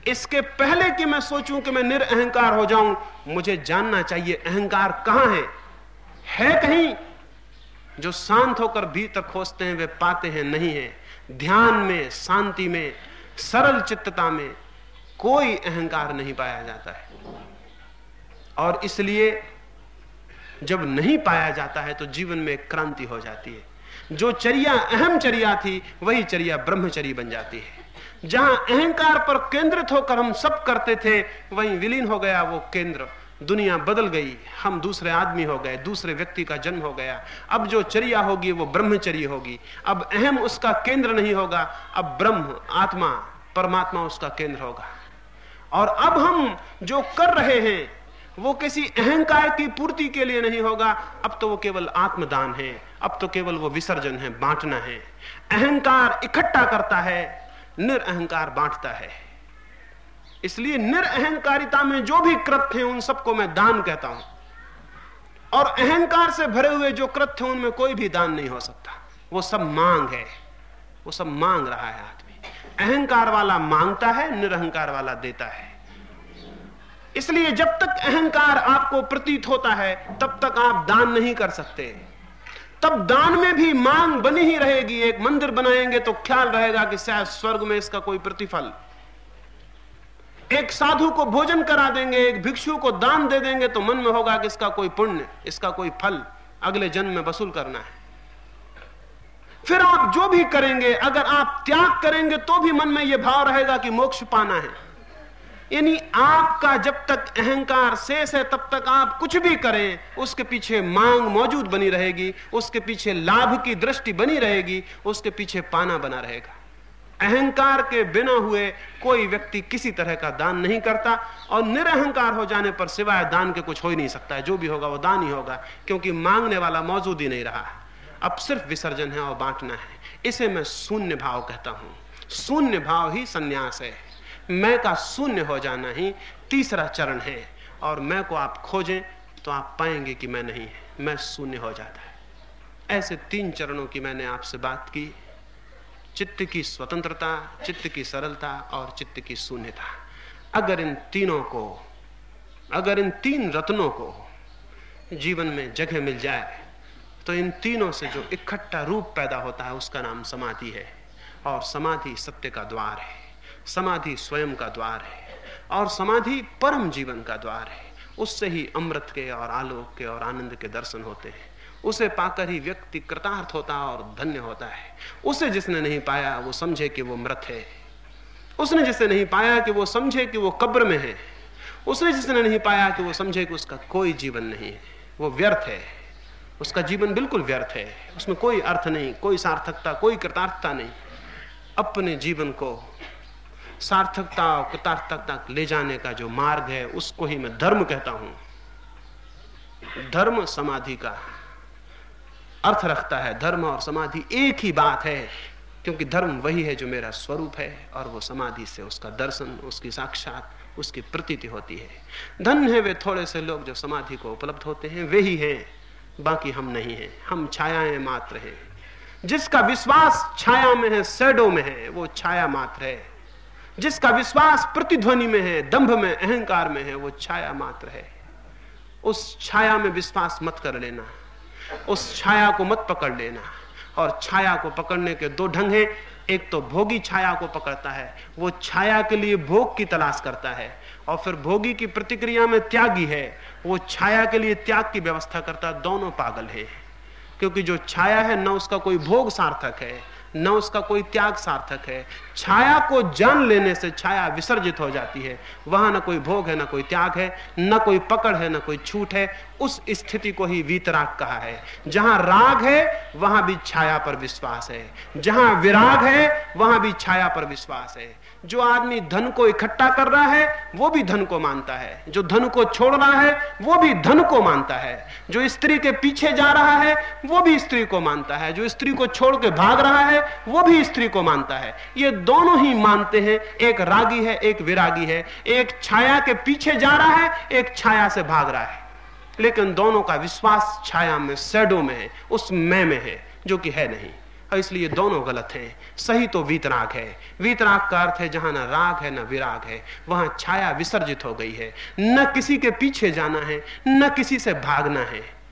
S1: इसके पहले कि मैं सोचूं कि मैं निरअहकार हो जाऊँ, मुझे जानना चाहिए अहंकार कहाँ है। है कहीं, जो शांत होकर भीतर खोजते हैं, वे पाते हैं, नहीं है। ध्यान में, शांति में, सरल चित्तता में कोई अहंकार नहीं पाया जाता है। और इसलिए जब नहीं पाया जाता है तो जीवन में क्रांति हो जाती है। जो चर्या अहम चर्या थी, वही चर्या ब्रह्मचरी बन जाती है। जहाँ अहंकार पर केंद्रित होकर हम सब करते थे, वहीं विलीन हो गया वो केंद्र। दुनिया बदल गई, हम दूसरे आदमी हो गए, दूसरे व्यक्ति का जन्म हो गया। अब जो चर्या होगी, वो ब्रह्मचर्य होगी। अब अहम उसका केंद्र नहीं होगा, अब ब्रह्म, आत्मा, परमात्मा उसका केंद्र होगा। और अब हम जो कर रहे हैं वो किसी अहंकार की पूर्ति के लिए नहीं होगा। अब तो वो केवल आत्मदान है। अब तो केवल वो विसर्जन है, बांटना है। अहंकार इकट्ठा करता है, निरअहकार बांटता है। इसलिए निरअहकारिता में जो भी कृत्य हैं, उन सबको मैं दान कहता हूँ। और अहंकार से भरे हुए जो कृत्य हैं, उनमें कोई भी दान नहीं हो सकता। वो सब मांग है। वो सब मांग रहा है आदमी। अहंकार वाला माँगता है निरहंकार वाला देता है। इसलिए जब तक अहंकार आपको प्रतीत होता है, तब तक आप दान नहीं कर सकते। तब दान में भी मांग बनी ही रहेगी, एक मंदिर बनाएँगे तो ख्याल रहेगा कि शायद स्वर्ग में इसका कोई प्रतिफल। एक साधु को भोजन करा देंगे, एक भिक्षु को दान दे देंगे तो मन में होगा कि इसका कोई पुण्य, इसका कोई फल अगले जन्म में वसूल करना है। फिर आप जो भी करेंगे, अगर आप त्याग करेंगे तो भी मन में यह भाव रहेगा कि मोक्ष पाना है। यानी आपका जब तक अहंकार शेष है, तब तक आप कुछ भी करें, उसके पीछे मांग मौजूद बनी रहेगी, उसके पीछे लाभ की दृष्टि बनी रहेगी, उसके पीछे पाना बना रहेगा। अहंकार के बिना हुए कोई व्यक्ति किसी तरह का दान नहीं करता और निरअहकार हो जाने पर सिवाय दान के कुछ हो ही नहीं सकता है। जो भी होगा वो दान ही होगा, क्योंकि मांगने वाला मौजूद ही नहीं रहा। अब सिर्फ़ विसर्जन है और बांटना है। इसे मैं शून्य भाव कहता हूँ। शून्य भाव ही संन्यास है। मैं का शून्य हो जाना ही तीसरा चरण है। और मैं को आप खोजें तो आप पाएँगे कि मैं नहीं है मैं शून्य हो जाता है। ऐसे तीन चरणों की मैंने आपसे बात की। चित्त की स्वतंत्रता, चित्त की सरलता और चित्त की शून्यता। अगर इन तीनों को, अगर इन तीन रत्नों को जीवन में जगह मिल जाए तो इन तीनों से जो इकट्ठा रूप पैदा होता है, उसका नाम समाधि है। और समाधि सत्य का द्वार है। समाधि स्वयं का द्वार है और समाधि परम जीवन का द्वार है। उससे ही अमृत के और आलोक के और आनंद के दर्शन होते हैं। उसे पाकर ही व्यक्ति कृतार्थ होता और धन्य होता है। उसे जिसने नहीं पाया, वो समझे कि वो मृत है। उसने जिसे नहीं पाया कि वो समझे कि वो कब्र में है। उसने जिसने नहीं पाया कि वो समझे कि उसका कोई जीवन नहीं है। वो व्यर्थ है। उसका जीवन बिल्कुल व्यर्थ है। उसमें कोई अर्थ नहीं, कोई सार्थकता, कोई कृतार्थता नहीं। अपने जीवन को सार्थकता और कृतार्थता तक ले जाने का जो मार्ग है, उसको ही मैं धर्म कहता हूँ। धर्म समाधि का अर्थ रखता है। धर्म और समाधि एक ही बात है, क्योंकि धर्म वही है जो मेरा स्वरूप है, और वो समाधि से उसका दर्शन, उसकी साक्षात, उसकी प्रतीति होती है। धन है वे थोड़े से लोग जो समाधि को उपलब्ध होते हैं, वे ही हैं, बाकी हम नहीं हैं। हम छायाएँ मात्र हैं। जिसका विश्वास छाया में है सैडो में है, वो छाया मात्र है। जिसका विश्वास प्रतिध्वनि में है, दंभ में, अहंकार में है, वो छाया मात्र है। उस छाया में विश्वास मत कर लेना। उस छाया को मत पकड़ लेना। और छाया को पकड़ने के दो ढंग हैं। एक तो भोगी छाया को पकड़ता है। वो छाया के लिए भोग की तलाश करता है। और फिर भोगी की प्रतिक्रिया में त्यागी है। वो छाया के लिए त्याग की व्यवस्था करता। दोनों पागल है। क्योंकि जो छाया है, न उसका कोई भोग सार्थक है। न उसका कोई त्याग सार्थक है। छाया को जान लेने से छाया विसर्जित हो जाती है। वहाँ ना कोई भोग है, न कोई त्याग है, न कोई पकड़ है, न कोई छूट है। उस स्थिति को ही वीतराग कहा है। जहाँ राग है, वहाँ भी छाया पर विश्वास है। जहाँ विराग है, वहाँ भी छाया पर विश्वास है। जो आदमी धन को इकट्ठा कर रहा है, वो भी धन को मानता है। जो धन को छोड़ रहा है, वो भी धन को मानता है। जो स्त्री के पीछे जा रहा है, वो भी स्त्री को मानता है। जो स्त्री को छोड़ के भाग रहा है, वो भी स्त्री को मानता है। ये दोनों ही मानते हैं। एक रागी है, एक विरागी है। एक छाया के पीछे जा रहा है, एक छाया से भाग रहा है। लेकिन दोनों का विश्वास छाया में, सैडो में है, उस मैं में है, जो कि है नहीं। और इसलिए दोनों गलत हैं। सही तो वीतराग है। वीतराग का अर्थ है जहाँ ना राग है, ना विराग है। वहाँ छाया विसर्जित हो गई है। न किसी के पीछे जाना है, न किसी से भागना है।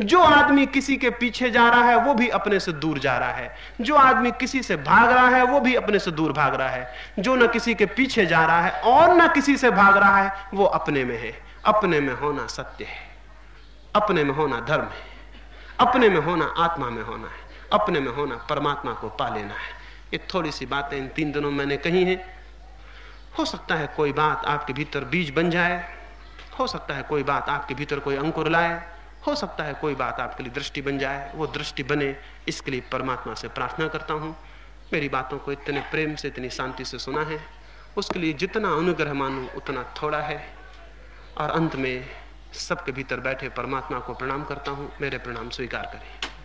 S1: जो आदमी किसी के पीछे जा रहा है, वो भी अपने से दूर जा रहा है। जो आदमी किसी से भाग रहा है, वो भी अपने से दूर भाग रहा है। जो न किसी के पीछे जा रहा है और न किसी से भाग रहा है, वो अपने में है। अपने में होना सत्य है। अपने में होना धर्म है। अपने में होना आत्मा में होना है। अपने में होना, परमात्मा को पा लेना है। ये थोड़ी सी बातें इन तीन दिनों मैंने कही हैं। हो सकता है कोई बात आपके भीतर बीज बन जाए।
S2: हो सकता है कोई बात आपके भीतर कोई अंकुर लाए। हो सकता है कोई बात आपके लिए दृष्टि बन जाए। वो दृष्टि बने, इसके लिए परमात्मा से प्रार्थना करता हूँ। मेरी बातों को इतने प्रेम से, इतनी शांति से सुना है। उसके लिए जितना अनुग्रह मानू, उतना थोड़ा है। और अंत में सबके भीतर बैठे परमात्मा को प्रणाम करता हूँ। मेरे प्रणाम स्वीकार करें।